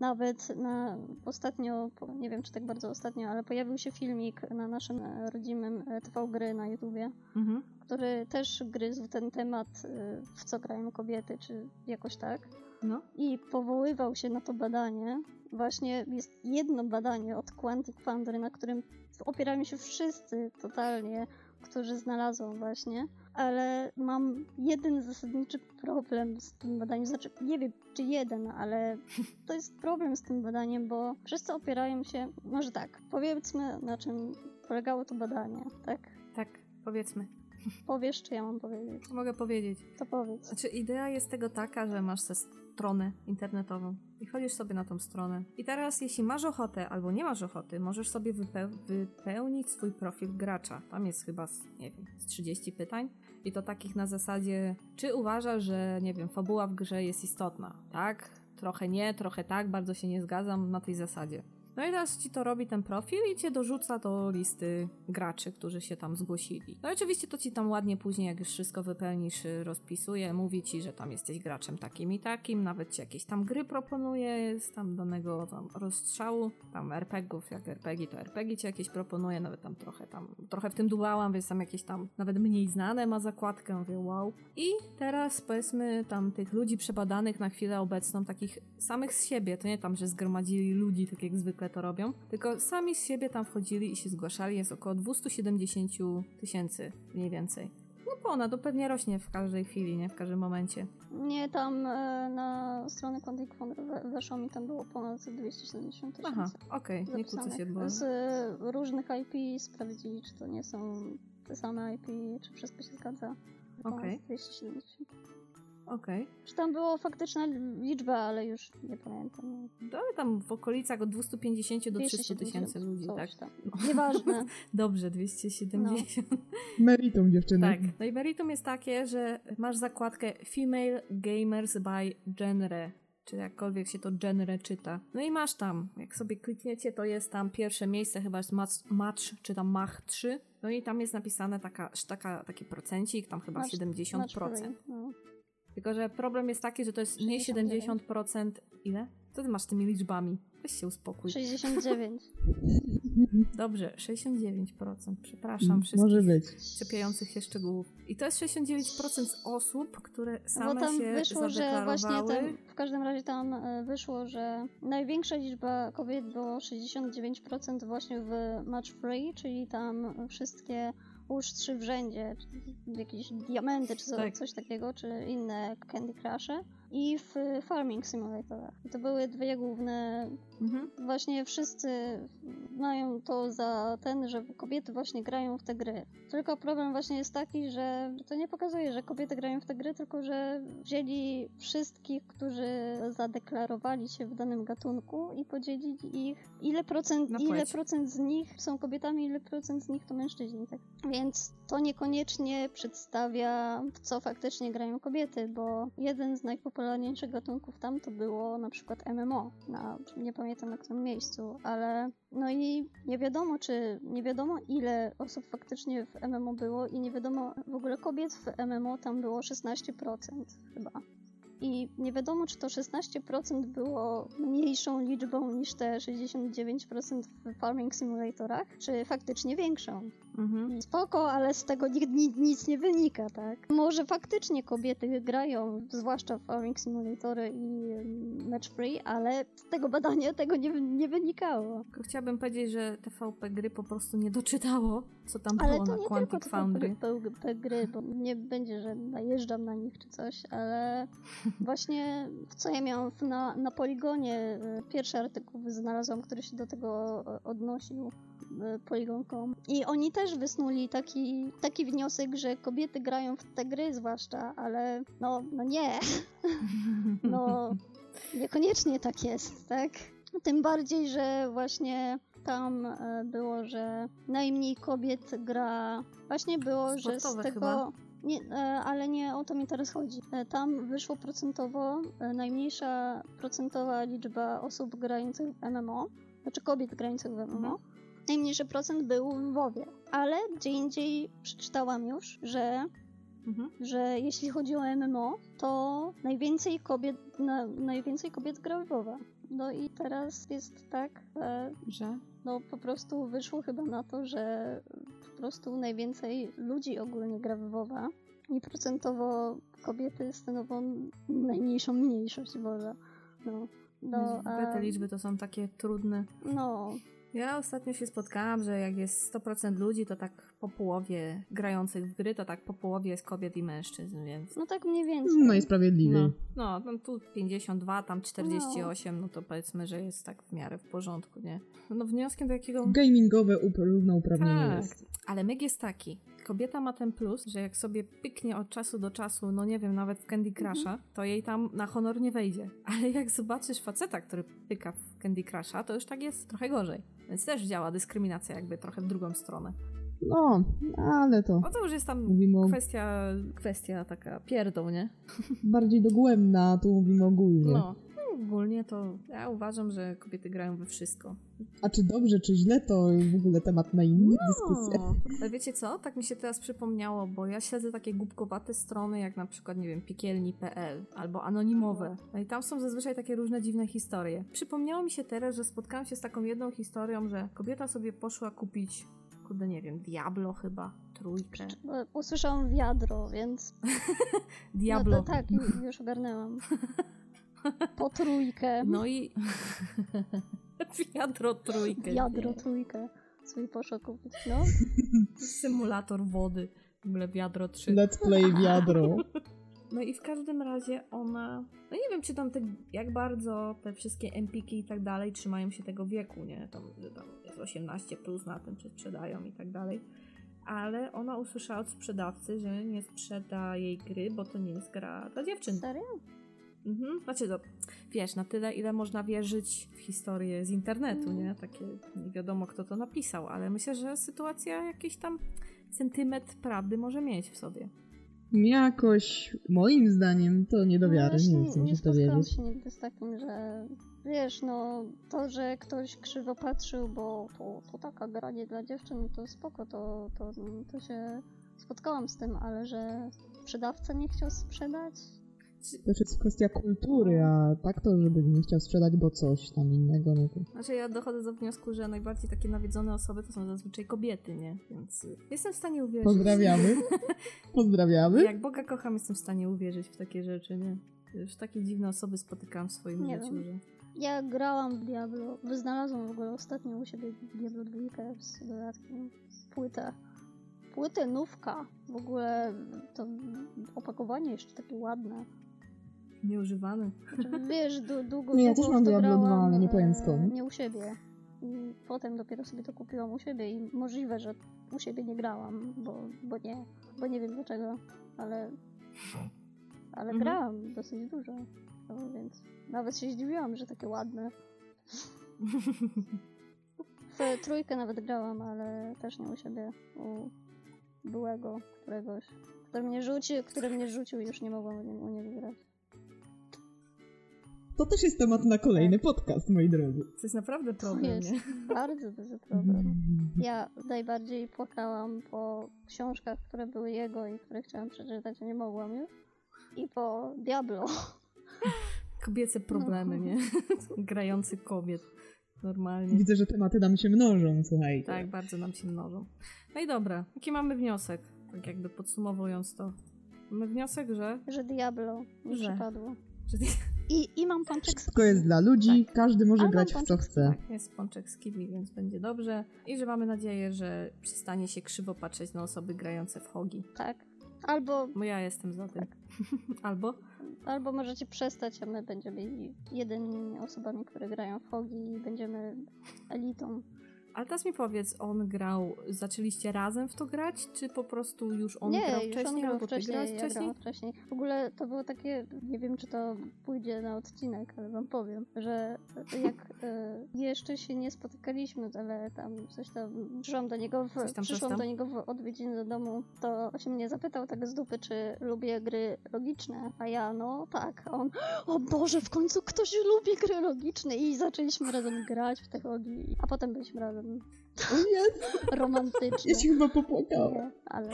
nawet na ostatnio, nie wiem czy tak bardzo ostatnio, ale pojawił się filmik na naszym rodzimym e, TV Gry na YouTubie, Mhm. który też gryzł ten temat, e, w co grają kobiety, czy jakoś tak No. i powoływał się na to badanie. Właśnie jest jedno badanie od Quantic Foundry, na którym opierają się wszyscy totalnie, którzy znalazłam właśnie, ale mam jeden zasadniczy problem z tym badaniem, znaczy nie wiem czy jeden, ale to jest problem z tym badaniem, bo wszyscy opierają się, może tak, powiedzmy na czym polegało to badanie, tak? Tak, powiedzmy. Powiesz, czy ja mam powiedzieć? Mogę powiedzieć. To powiedz. Znaczy, idea jest tego taka, że masz tę stronę internetową i wchodzisz sobie na tą stronę. I teraz, jeśli masz ochotę albo nie masz ochoty, możesz sobie wypeł- wypełnić swój profil gracza. Tam jest chyba, z, nie wiem, z 30 pytań. I to takich na zasadzie, czy uważasz, że, nie wiem, fabuła w grze jest istotna? Tak? Trochę nie, trochę tak, bardzo się nie zgadzam na tej zasadzie. No i teraz ci to robi ten profil i cię dorzuca do listy graczy, którzy się tam zgłosili. No i oczywiście to ci tam ładnie później, jak już wszystko wypełnisz, y, rozpisuje, mówi ci, że tam jesteś graczem takim i takim, nawet ci jakieś tam gry proponuje z tam danego tam rozstrzału, tam RPGów, jak RPG, to RPG ci jakieś proponuje, nawet tam trochę tam, trochę w tym duałam, więc tam jakieś tam nawet mniej znane ma zakładkę, mówię wow. I teraz powiedzmy tam tych ludzi przebadanych na chwilę obecną, takich samych z siebie, to nie tam, że zgromadzili ludzi, tak jak zwykle to robią, tylko sami z siebie tam wchodzili i się zgłaszali, jest około 270 tysięcy mniej więcej. No ponad, to pewnie rośnie w każdej chwili, nie? W każdym momencie. Nie, tam e, na stronę Quantic Fund we- weszło mi, tam było ponad 270 tysięcy. Aha, okej, nie kłócę się, bo... Z e, różnych IP sprawdzili, czy to nie są te same IP, czy wszystko się zgadza. Okej. 270. Okej. Czy tam było faktyczna liczba, ale już nie pamiętam. To ale tam w okolicach od 250 do 300 tysięcy ludzi, tak? Tam. Nieważne. Dobrze, 270. Meritum dziewczyny. Tak. No i meritum jest takie, że masz zakładkę Female Gamers by Genre, czy jakkolwiek się to genre czyta. No i masz tam, jak sobie klikniecie, to jest tam pierwsze miejsce, chyba jest match, match czy tam Mach 3. No i tam jest napisane taka, taka, taki procencik, tam chyba Match- 70%. Match free, no. Tylko, że problem jest taki, że to jest nie 69. 70%. Ile? Co ty masz z tymi liczbami? Weź się uspokój. 69. Dobrze, 69%. Przepraszam wszystkich Może być. czepiających się szczegółów. I to jest 69% z osób, które same Bo tam się wyszło, że właśnie w każdym razie tam e, wyszło, że największa liczba kobiet było 69% właśnie w Match Free, czyli tam wszystkie trzy w rzędzie, jakieś diamenty, czy Tak. coś takiego, czy inne Candy Crusze. I w Farming Simulatorach. To były dwie główne Mhm. właśnie wszyscy mają to za ten, że kobiety właśnie grają w te gry. Tylko problem właśnie jest taki, że to nie pokazuje, że kobiety grają w te gry, tylko że wzięli wszystkich, którzy zadeklarowali się w danym gatunku i podzielili ich, ile procent, ile procent z nich są kobietami, ile procent z nich to mężczyźni. Tak? Więc to niekoniecznie przedstawia, w co faktycznie grają kobiety, bo jeden z najpopularniejszych gatunków tam to było na przykład MMO, na, nie pamiętam na którym miejscu, ale no i nie wiadomo, czy nie wiadomo ile osób faktycznie w MMO było i nie wiadomo w ogóle kobiet w MMO tam było 16% chyba. I nie wiadomo, czy to 16% było mniejszą liczbą niż te 69% w Farming Simulatorach, czy faktycznie większą. Mhm. Spoko, ale z tego ni- ni- nic nie wynika, tak? Może faktycznie kobiety grają, zwłaszcza w Farming Simulatory i Match Free, ale z tego badania tego nie, nie wynikało. Tylko chciałabym powiedzieć, że TVP gry po prostu nie doczytało, co tam Ale było to na nie tylko Quantic te Foundry. PvP gry, bo nie będzie, że najeżdżam na nich czy coś, ale właśnie co ja miałam na, na Poligonie, y, pierwszy artykuł znalazłam, który się do tego y, odnosił, y, Polygon.com i oni też wysnuli taki, taki wniosek, że kobiety grają w te gry zwłaszcza, ale no, no nie, no niekoniecznie tak jest, tak? Tym bardziej, że właśnie tam e, było, że najmniej kobiet gra. Właśnie było, że z Sportowe tego. chyba. Nie, e, ale nie o to mi teraz chodzi. E, Tam wyszło procentowo najmniejsza procentowa liczba osób grających w MMO, znaczy kobiet grających w MMO. Mhm. Najmniejszy procent był w WoWie, ale gdzie indziej przeczytałam już, że Mhm. że jeśli chodzi o MMO, to najwięcej kobiet, na, najwięcej kobiet gra w WoWa. No i teraz jest tak, że no po prostu wyszło chyba na to, że po prostu najwięcej ludzi ogólnie gra w WoWa i procentowo kobiety stanowią najmniejszą mniejszość może. No, no, a, te liczby to są takie trudne. no, Ja ostatnio się spotkałam, że jak jest 100% ludzi, to tak po połowie grających w gry, to tak po połowie jest kobiet i mężczyzn, więc... no tak mniej więcej. No, no, no tu 52, tam 48, no to powiedzmy, że jest tak w miarę w porządku, nie? No wnioskiem do jakiego... Gamingowe up- równouprawnienie Tak, jest. ale myk jest taki. Kobieta ma ten plus, że jak sobie pyknie od czasu do czasu, no nie wiem, nawet w Candy Crusha, to jej tam na honor nie wejdzie. Ale jak zobaczysz faceta, który pyka w Candy Crusha, to już tak jest trochę gorzej. Więc też działa dyskryminacja jakby trochę w drugą stronę. No, ale to No to już jest tam mówimy kwestia, kwestia taka pierdół, nie? bardziej dogłębna, tu mówimy ogólnie. No. Ogólnie to ja uważam, że kobiety grają we wszystko. A czy dobrze, czy źle, to w ogóle temat na inną dyskusję. No, ale wiecie co? Tak mi się teraz przypomniało, bo ja śledzę takie głupkowate strony, jak na przykład, nie wiem, piekielni.pl albo anonimowe. No i tam są zazwyczaj takie różne dziwne historie. Przypomniało mi się teraz, że spotkałam się z taką jedną historią, że kobieta sobie poszła kupić, kurde, nie wiem, Diablo chyba, trójkę. Usłyszałam wiadro, więc Diablo. No to tak, ju- już ogarnęłam. Po trójkę. No i... Wiadro trójkę. Wiadro trójkę. Sobie poszła kupić. No, Symulator wody. W ogóle wiadro 3. Let's play wiadro. No i w każdym razie ona. No nie wiem, czy tam te, jak bardzo te wszystkie empiki i tak dalej trzymają się tego wieku, nie? Tam, że tam jest 18 plus na tym, czy sprzedają i tak dalej. Ale ona usłyszała od sprzedawcy, że nie sprzeda jej gry, bo to nie jest gra dla dziewczyn. serio? Mhm. Znaczy, to, wiesz, na tyle, ile można wierzyć w historię z internetu, nie? Takie nie wiadomo, kto to napisał, ale myślę, że sytuacja jakiś tam centymetr prawdy może mieć w sobie. Jakoś, moim zdaniem, to nie do No wiary. właśnie Nie chcę się w to spotkałam wierzyć. się nigdy z takim, że wiesz, no to, że ktoś krzywo patrzył, bo to, to taka gra nie dla dziewczyn, to spoko, to, to, to się spotkałam z tym, ale że sprzedawca nie chciał sprzedać? To już jest kwestia kultury, a tak to, żeby nie chciał sprzedać, bo coś tam innego, no to... Znaczy ja dochodzę do wniosku, że najbardziej takie nawiedzone osoby to są zazwyczaj kobiety, nie? Więc jestem w stanie uwierzyć. Pozdrawiamy. Pozdrawiamy. Jak Boga kocham, jestem w stanie uwierzyć w takie rzeczy, nie? Już takie dziwne osoby spotykałam w swoim Nie życiu, że... Ja grałam w Diablo, znalazłam w ogóle ostatnio u siebie Diablo 2 z dodatkiem, płytę. Płytę nówka, w ogóle to opakowanie jeszcze takie ładne. Nieużywany. Wiesz, długo, Nie, ja też mam Diablo 2, grałam, ale nie powiem skąd. Nie u siebie. I potem dopiero sobie to kupiłam u siebie i możliwe, że u siebie nie grałam, bo, bo nie, bo nie wiem dlaczego, ale, ale Mhm. grałam dosyć dużo, no, więc nawet się zdziwiłam, że takie ładne. W trójkę nawet grałam, ale też nie u siebie, u byłego któregoś, który mnie rzucił, który mnie rzucił i już nie mogłam u niego grać. To też jest temat na kolejny podcast, moi drodzy. To jest naprawdę To problem, jest nie? bardzo duży problem. Ja najbardziej płakałam po książkach, które były jego i które chciałam przeczytać, a nie mogłam już. I po Diablo. Kobiece problemy, No. nie? Grający kobiet. Normalnie. Widzę, że tematy nam się mnożą, słuchajcie. Tak, bardzo nam się mnożą. No i dobra, jaki mamy wniosek? Tak jakby podsumowując to. Mamy wniosek, że... Że Diablo mi Że. przypadło. że I, i mam pączek z Wszystko jest dla ludzi, Tak. każdy może Ale grać w co chce. tak, jest pączek z kiwi, więc będzie dobrze. I że mamy nadzieję, że przestanie się krzywo patrzeć na osoby grające w hogi. Tak. Albo, Bo ja jestem za tym. Tak. Albo? albo możecie przestać, a my będziemy jedynymi osobami, które grają w hogi i będziemy elitą. Ale teraz mi powiedz, on grał, zaczęliście razem w to grać, czy po prostu już on nie, grał już wcześniej, on grał wcześniej, grałeś ja wcześniej? grałam wcześniej. W ogóle to było takie, nie wiem czy to pójdzie na odcinek, ale wam powiem, że jak e, jeszcze się nie spotykaliśmy, ale tam coś tam, przyszłam do niego, w, Coś tam, przyszłam do niego w odwiedziny do domu, to się mnie zapytał tak z dupy, czy lubię gry logiczne, a ja no tak, a on, o Boże, w końcu ktoś lubi gry logiczne i zaczęliśmy razem grać w te hogi, a potem byliśmy razem O nie, romantyczne. ja się chyba popłakałam. Nie, ale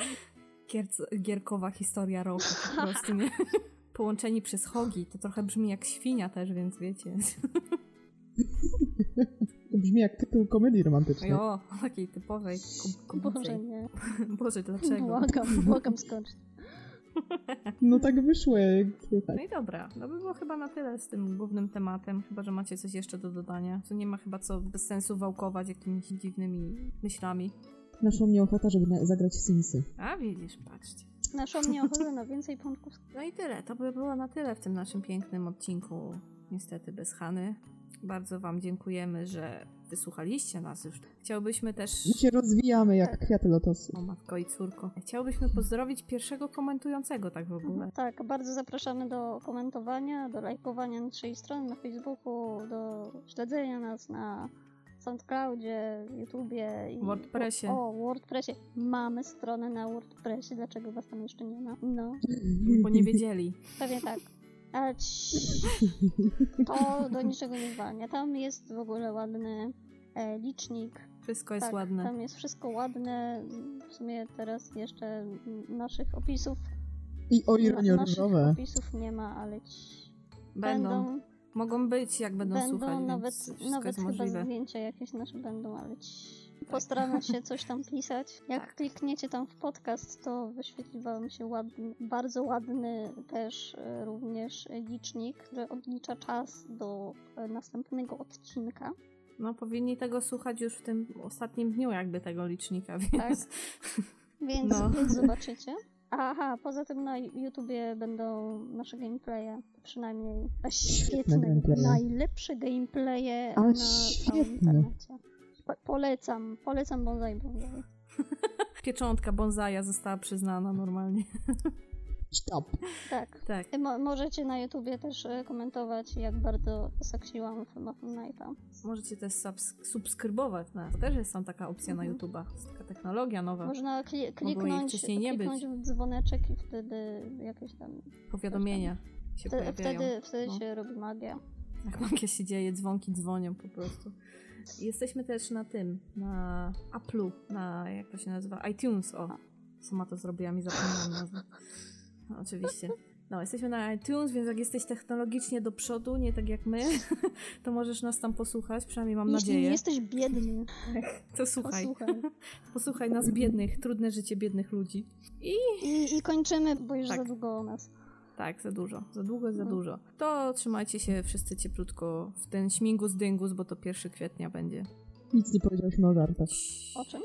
Gierc- gierkowa historia roku po prostu, nie? Połączeni przez hogi, to trochę brzmi jak świnia też, więc wiecie. To brzmi jak tytuł komedii romantycznej. O, takiej typowej ko- Boże nie. Boże, dlaczego? Błagam, błagam skończyć. No tak wyszło, jak słychać. No i dobra, to by było chyba na tyle z tym głównym tematem, chyba, że macie coś jeszcze do dodania. Tu nie ma chyba co bez sensu wałkować jakimiś dziwnymi myślami. Naszła mnie ochota, żeby na- zagrać Simsy. A widzisz, patrzcie. Naszło mnie ochotę na więcej pączków. No i tyle, to by było na tyle w tym naszym pięknym odcinku, niestety bez Hany. Bardzo Wam dziękujemy, że wysłuchaliście nas już. Chciałbyśmy też... My się rozwijamy jak kwiaty lotosu. O matko i córko. Chciałbyśmy pozdrowić pierwszego komentującego tak w ogóle. Tak, bardzo zapraszamy do komentowania, do lajkowania naszej strony na Facebooku, do śledzenia nas na SoundCloudzie, YouTubie i... WordPressie. O, WordPressie. Mamy stronę na WordPressie, dlaczego was tam jeszcze nie ma? No, Bo nie wiedzieli. pewnie tak. A ci... To do niczego nie zwalnia. Tam jest w ogóle ładny licznik. Wszystko jest tak, ładne. Tam jest wszystko ładne. W sumie teraz jeszcze naszych opisów. I o ironio różowe. opisów nie ma, ale ci Będą. będą. Mogą być, jak będą, Będą słuchać, nawet, nawet jest chyba możliwe. zdjęcia jakieś nasze będą, ale ci... Postaramy się coś tam pisać. Jak Tak. klikniecie tam w podcast, to wyświetli wam się ładny, bardzo ładny też e, również licznik, który odlicza czas do e, następnego odcinka. No powinni tego słuchać już w tym ostatnim dniu jakby tego licznika, więc... Więc, No. więc zobaczycie. Aha, poza tym na YouTubie będą nasze gameplaye, przynajmniej a świetne, gameplaye. najlepsze gameplaye A, na całym świetne. internecie. Po, polecam, polecam Bonsai Bonsai. Pieczątka bonsaja została przyznana normalnie. Stop. Tak. Tak. Mo możecie na YouTubie też e, komentować, jak bardzo Muffin Knife'a. Możecie też subs- subskrybować nas. To też jest tam taka opcja na Mhm. YouTuba. Jest taka technologia nowa. Można kli kliknąć, wcześniej nie być. kliknąć w dzwoneczek i wtedy jakieś tam... Powiadomienia się Wtedy, pojawiają. wtedy, wtedy No. się robi magia. Jak magia się dzieje, dzwonki dzwonią po prostu. Jesteśmy też na tym, na Apple'u, na jak to się nazywa? iTunes, o. Sama to zrobiłam i zapomniałam nazwy. No, oczywiście. No, jesteśmy na iTunes, więc jak jesteś technologicznie do przodu, nie tak jak my, to możesz nas tam posłuchać, przynajmniej mam Jeśli nadzieję. nie jesteś biedny, To słuchaj. posłuchaj. Posłuchaj nas biednych, trudne życie biednych ludzi. I I, I kończymy, bo już Tak. za długo o nas. tak, za dużo. Za długo jest za No. dużo. To trzymajcie się wszyscy cieplutko w ten śmigus dyngus, bo to 1 kwietnia będzie. Nic nie powiedzieliśmy o żartach. O czym?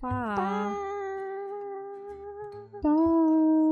Pa! Pa! Oh.